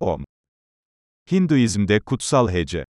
Om. Hinduizm'de kutsal hece.